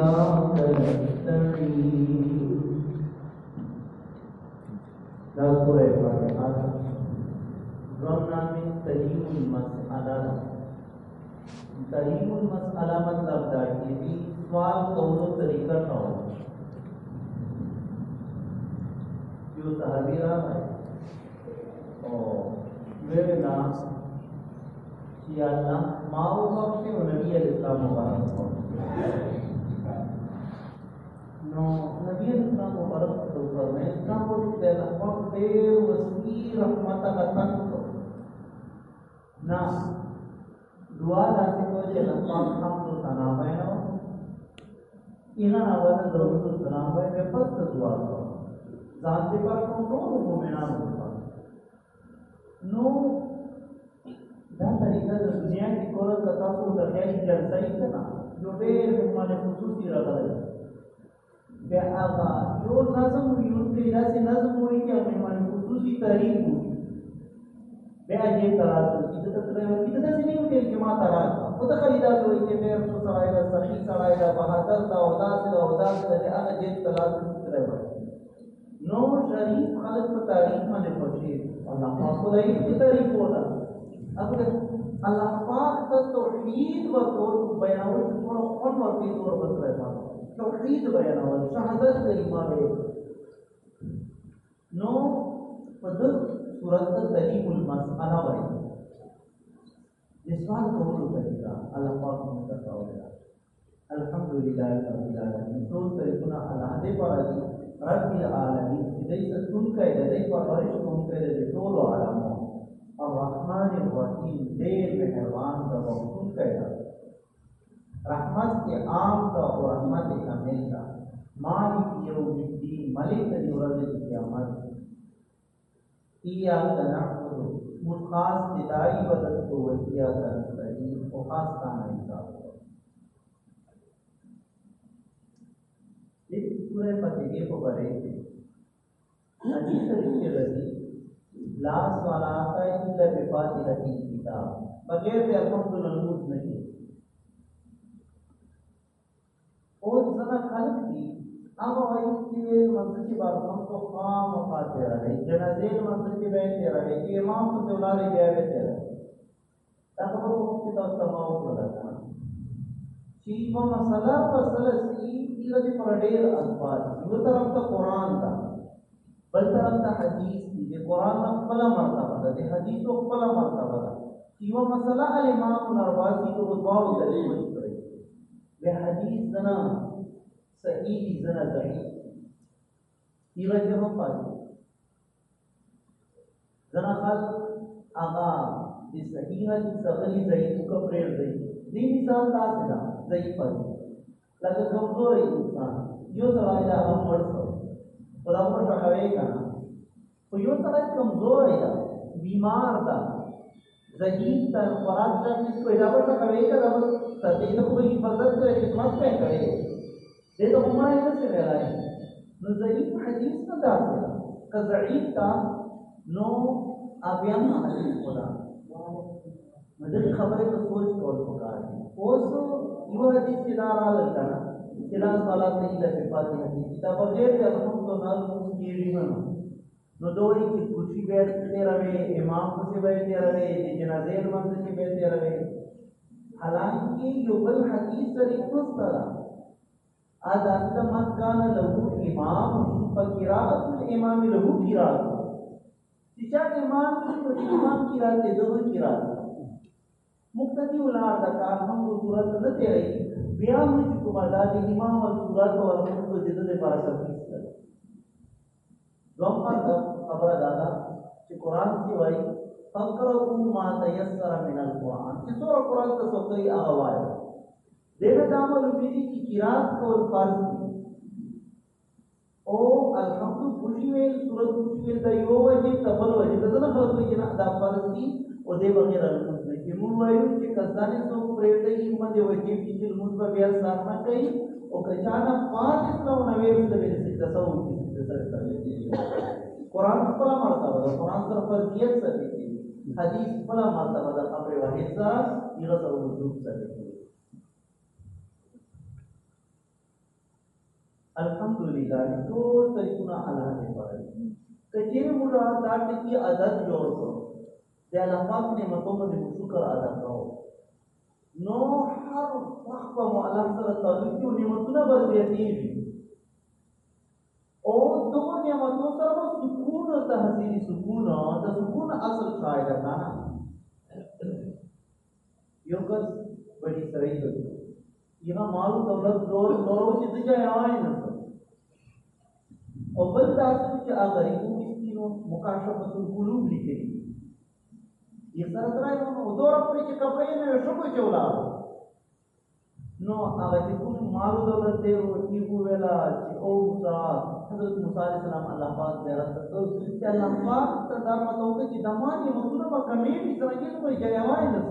وإياك نستعين سورہ فاتحہ رمنا من تریم المسئلہ تریم المسئلہ مطلب دا کہ بھی سوال قولو طریقہ تھا جو صحابی رہا ہے اور میرے نام یا اللہ ماؤ بخشے و نبی علیہ السلام مبارک ہو نو نبی علیہ السلام مبارک تو فرمائے اسلام کو دل وقت دے وسیع رحمت کا تن کو نا دعا داسے کو جے اللہ ہم تو سنا بیانو اینا نواز ضرورت سلام بھائی میں پس دعا کرو ذات دے پر کو کو مومنان ہو نو دا طریقہ د دنیا کې کول د تاسو د خیال جلسه یې کنا جو ډېر مهمانه خصوصي راغلی بیا هغه یو نظم یو کې داسې نظم وایي چې مهمانه خصوصي تاریخ وي بیا دې ترات چې د تاسو ته چې داسې نه وي چې ما ترات او د خلیدا وایي چې بیا څو سړی دا سخی سړی دا بهادر دا او داس دا او داس دا هغه دې ترات سره نو شریف خلق په تاریخ باندې خوشي الله پاک دې تاریخ وره اگر اللہ پاک کا توحید و طور بیان بیانول تھوڑا اور مرتی طور بس رہتا توحید بیانول شہادت کریمہ ہے۔ نو فضل صورت دلیل المسئلہ وائے جسوال قول طریقہ اللہ پاک مستقا ہوگا الحمدللہ رب العالمین۔ تو طریقنا اللہ دے پر آجی رب العالمین جیسا سن کا دے پر ورش کن کا دے طول عالموں۔ الرحمن الرحیم، دیر مہربان کا وقتون کہا رحمت کے عام کا اور رحمت کامل کا مالک یوم الدین، ملک یورد قیامت۔ ایاک نعبد مخاص ندائی بدل کو وکیا وحیات نستعین و خاص کانا انصاف اس سورہ فتحے کو بڑے تھے حدیث شریف کے رضی لاس والا لا صلاة إلا بفاتحة الكتاب بغیر سے الحمد للہ نہیں اور زنا خلق کی اب وہی کہ مسجد کے بعد ہم تو خام فاتحہ رہے جنازے مسجد کے بیٹھے رہے کہ امام کو دولارے گئے بیٹھے رہے تاکہ وہ مفتی تو تمام کو لگا چیز و مسئلہ مسئلہ سی تیرہ پر ڈیر الفاظ یہ طرف تو قرآن تھا۔ بل طرف ته حدیث دی د قران خپل مرتبه ده د حدیث خپل مرتبه ده یو مسله الامام نروازی کو دوړو دلیل وکړي به حدیث زنا صحیح زنا ضعیف دیو جواب زنا خاص آغا د صحیح حدیث غلی کو مثال تاسو دا لکه انسان یو دا هم خدا کو شکوے کا تو یو طرح کمزور بیمار خوراک کو حفاظت کرے خدمت کرے دے تو ہمارے سے سے رہا ہے نو ضعیف حدیث نہ دا سکتا کہ ضعیف تھا نو ابیان حدیث خدا. مجھے خبر تو سوچ کول پکار ہے اوسو یو حدیث کی دار آ لگتا نا کتاب والا کلا صلاة إلا في فاتحة كتاب غير الحمد لله مسكيرين نو دوڑی کی خوشی بیٹھتے رہے، امام کو سے بیٹھتے رہے جنازے منز سے بیٹھتے رہے. حالانکہ جو بل حدیث طریق مسترا آج من کان لہو امام فقراءت الامام لہو قراءت چچا امام کی امام کی رات دو کی رات مقتدی اولاد کا ہم کو صورت نہ دے رہی بیا موږ کوم دا د امام او صورت او رحمت د دې لپاره تفصیل کړو دوم خبره دا ده چې قران کې وایي فقرؤوا ما تيسر من القران چې څو قران ته څوکري هغه وایي دغه د عمل کی قرات کو فرض او الحمد خوشی ویل سورۃ خوشی ویل دا یو وجه تبل وجه دا نه خلق کې نه دا فرض دي او دې بغیر الحمد نه چې مون وایو چې کسانه سو پرېږدي چې باندې وجه چې موږ به بیا صاف نه کوي او کچانا پانچ اسلام نوې د دې څه تصور کې سره سره قرآن خپل مرتبه ده قرآن سره فرضیت سره دي حدیث خپل مرتبه ده خبره واحد سره یو سره وجوب سره الحمدلله ټول طریقونه الله دې پاره کچېره موږ دا ټکی عادت جوړ کړو د الله پاک نعمتونو مطلب باندې شکر ادا کوو نو هر وخت په الله سره تعلق یو نعمتونه ورزياتېږي او دغه نعمتونو سره سکون او تحصیل سکون د سکون اصل شاید نه یو کس بڑی سرئی ہوئی یہاں مال دولت دور دوروں سے دجا آئے نہ اور بل داسو چې هغه غریبو مسکینو مکاشفه القلوب لیکلي یې سره ترای نو دور پورې چې کپړې نه شو چولا نو هغه چې کوم مال دولت دی او چې ویلا چې او موسی، حضرت موسی علیہ السلام الله پاک دې راته چې الله پاک ته دا مته وکړي چې دمانې مونږه په کمې دي څنګه نو جایوای نه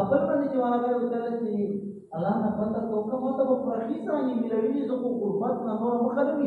اول باندې چې وانا به وکړل چې الله نه پته تو کومه ته په فرخي سره نه ملوي زه کو قربت نه نور مخالفي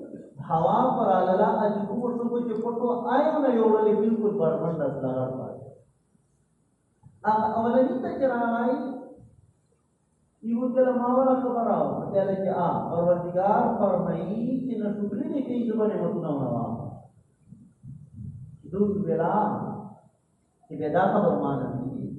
ہوا پر آلالا اجکو پر سکو چی پٹو آئیو نا یو ولی بلکل برمند از لغر پاس اولا تا چرا آئی یو دل ماورا خبر آو تیالا چی آ، پروردگار فرمائی چی نشکری دی کئی زبانی مطنا ہوا۔ دون بلا چی بیدا خبر مانا نہیں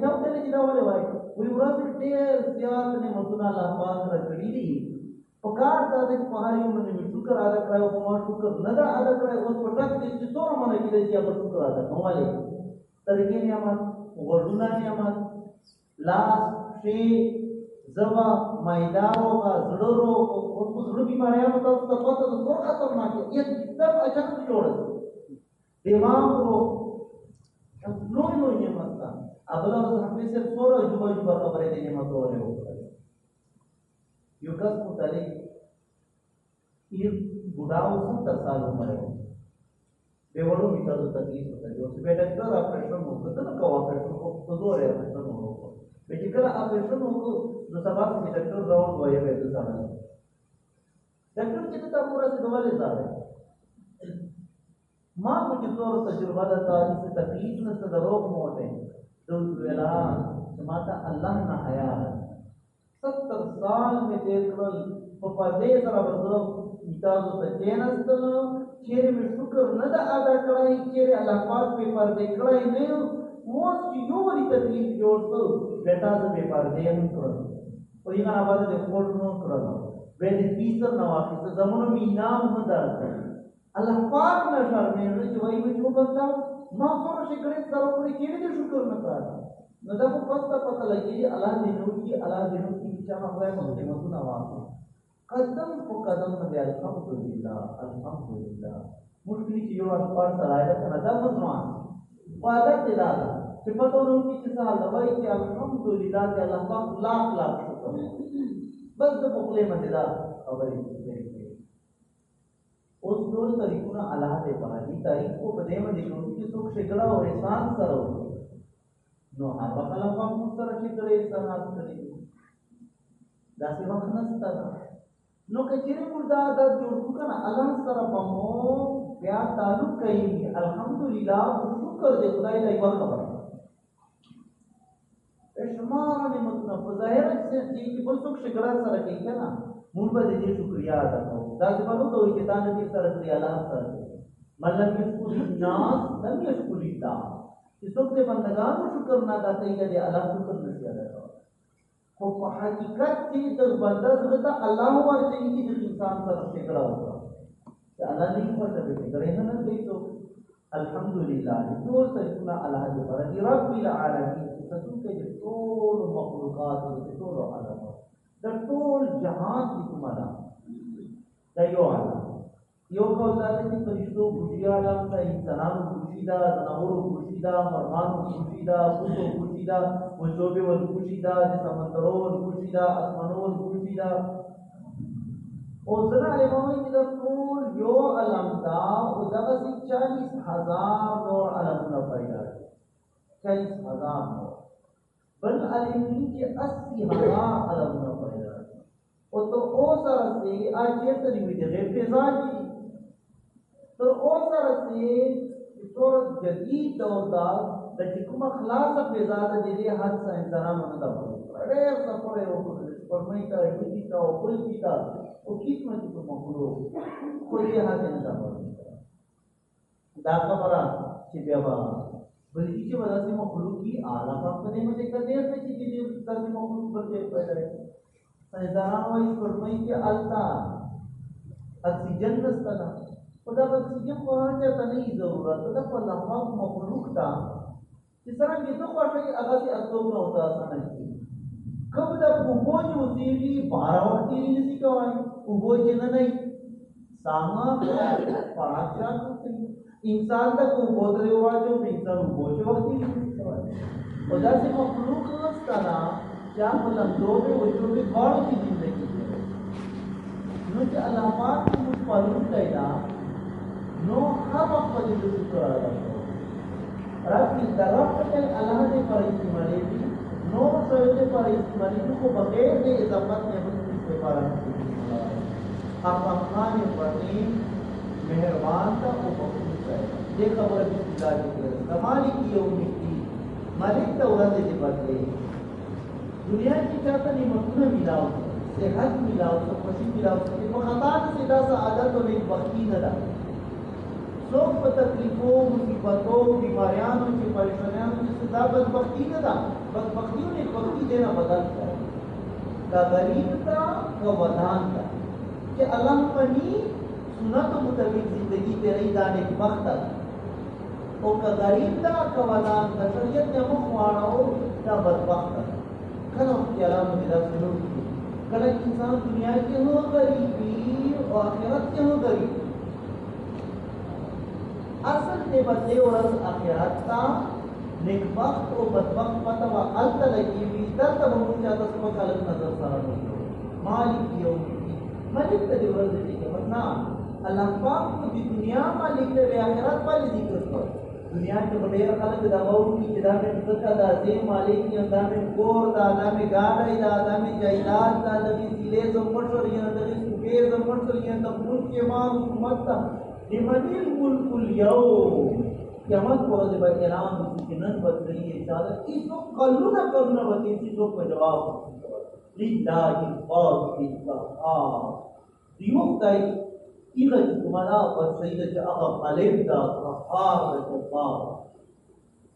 چاو ته چې دا ولې وای وی ورځ ډېر زیات الله پاک راکړي دي پکار دا د باندې شکر ادا کړو او ما شکر نه دا ادا کړو په ټک چې کې چې هغه شکر ادا ترګې نعمت نعمت لاس او زړه تاسو ته څو خطرناک سب اچانک دماغ نعمت تا ابلا اوس هم سے سورہ جوبا جوبا خبرې دي نعمت وره یو کس متعلق یہ بډاو 70 سال عمر ہے بیوړو میته د تکلیف ته یو څه به ډاکټر اپریشن وکړه نو کوه اپریشن کو په زور یې اپریشن وکړه به چې کله اپریشن وکړو نو سبا چې ډاکټر راوند وایي به څه ځان ډاکټر چې ته پورا څه ډول ځای ما کو چې تور تجربه ده تا چې تکلیف نه څه دروغ موټه تو ویلا سماتا الله نه حیا 70 سال میں دیکھ کر په پردې سره ورته ته کېناستل چیرې مې شکر نه ده ادا کړی چیرې الله پاک په پردې کړی نه اوس چې یو وری تکلیف جوړ کړ بیٹا زه په پردې هم کړم او یې هغه باندې د کوټ نو کړل به دې پیسر نو واخیست زمونو مینا هم درته الله پاک نه شرمې چې وایي چې وبتا ما څومره شکر سره پوری کېږي دې شکر نه کړم نو دا په پسته پته لګي، الله دې نو کې الله دې نو کې چې هغه خدای مو دې مو نه واخلي. قدم په قدم باندې الحمدلله الحمدلله. مشکل چې یو اخبار سره راځي کنه دا مزمان عادت دې دا چې په تو نو کې چې سال وایي چې الحمدلله دې الله پاک لاکھ لاکھ شکر. بس د په خپل دا خبرې اوس ټول طریقونه الله دې باندې تاریخ کو په دې باندې کوم چې څوک شکړه او احسان سره نو هغه خلک په موږ سره شکړه احسان کوي دا څه وخت نشته نو کچره مردا د جوړ کنه الله سره په بیا تعلق کوي الحمدلله شکر دې خدای ته یو خبره شمار نعمتونه په ظاهر کې چې په څوک شکر سره کوي کنه موږ به دې شکریا ادا کوو دا څه په نو چې تا دې سره کوي الله سره مطلب یشکر الناس لم یشکر الله چې څوک دې بندگانو شکر نه ادا کوي دې الله شکر نه ادا کوي خو په حقیقت کې د بنده زړه ته الله ورته چې د انسان سره شکر وکړي چې الله دې په څه کې درې نه کوي ته الحمدلله ټول سجدنا الله دې پر دې رب العالمین ستو کې ټول مخلوقات دې ټول عالم د ټول جهان کې کومه دا یو عالم یو قول دا دی فرشتو خوشي عالم ته انسانانو خوشي ده ځناورو خوشي ده مرغانو خوشي ده بوټو خوشي ده وچوبې ول خوشي ده د سمندرو ول خوشي ده اسمانو او ځنه علما وایي چې دا ټول یو علم ده او دغسې چالیس هزار نور علمونه پیدا چالیس هزار نور بل علم دي اسی هزار علمونه پیدا دي او ته اوس سره سي اج چېرته دي وي د غیر فضا کې تر اوسه رسې ټول جدید دور دا د چې کومه خلاصه فضا ده د دې هر څه انسانانو نه ده ډېر سفر یې وکړ پرمای ته یوټی ته او بل کی ته او کیسمه چې په مخلو خو دې هغه نه ده دا خبره چې بیا به بلکې چې ودا سي مخلوق کی اعلی په دې مته کدی ته چې دې تر مخلوق پر دې پیدا ہے۔ سیدان وایي پرمای کې التا اکسیجن نستنه خدا اکسیجن خو هر چاته نه وي ضرورت دا په لفظ مخلوق ته چې څرنګه ته خوښه هغه چې اکسونه او تاسو نه شي کب دا اوبو چې اوسېږي بارہ وخت تېرې نشي کولی اوبو چې نه نه ساما پاچا انسان تک اوبو ته واچو په انسان اوبو چې وخت تېرې نشي کولی او داسې مخلوق نشته نه چې هغه لمدو به وچو نو چې الله پاک موږ شکر ادا کوو راځي دا رب ته الله دې پر استعمالي دي نو سره دې پر استعمالي خو بغیر د عظمت نه هم استفاده کوي آپ خان الرحیم مہربان تھا وہ بخشش ہے دنیا کی چاہتا نعمتوں ملاو صحت ملاو سب خوشی ملاو سکے وہ خطا سے دا سا عادت اور ایک بختی نہ دا څوک په تکلیفو مصیبتو بیماریانو چې پریشانیانو چې دا بدبختی نه ده بدبختی او نیکبختی دې نه بدل کړه دا غریب تا او ودان تا چې الله پني سنت مطابق زندگی پہ تیری دا نیکبخت او که غریب تا او ودان تا شریعت نه مخ واړو دا بدبخت کله چې الله مو سنو کله انسان دنیا کې هو غریبي او آخرت کې هو غریبي اصل دے بدلے اور از آخرت تا نیک وقت و بدبخت پتا و علت لگی وی در تا بہت چاہتا سمجھ خالق نظر سارا مالک یوم الدین مالک تا دی ورد دی کہ اللہ پاک کو دی دنیا مالک دے وی آخرت والی ذکر کر دنیا کے بڑیر خلق دا غور کی جدا میں فقہ دا زی مالک کی دا میں گور دا دا میں گاڑی دا دا میں جائلات دا دا میں سیلے زمٹ سو رہی دا میں سکے زمٹ سو رہی دا ملک کے ماں حکومت تا لمن الملك اليوم قیامت کو دے با اعلان دی نن بد رہی ہے چادر اس کو کلو نہ کرنا بتی اس کو کو جواب لله القاضي القهار دیو تای ایغه تمہارا پر سید چې هغه غالب دا قهار د جبار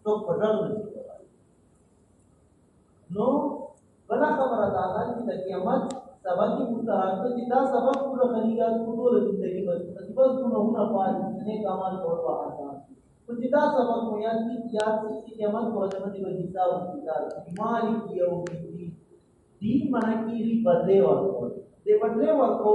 تو پټل نو بلا خبره دا ده چې د قیامت سبب کی مستحق ہے جدا سبب پورا خلیات کو زندگی بس بس گناہوں پاس نے کمال اور آسان تو جدا سبب ہو یا کی یاد سے قیامت کو جمع دی حساب کتاب مالک یوم الدین دین منا کی ری بدلے ورکو دے بدلے ورکو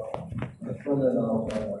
على قدرت قدرية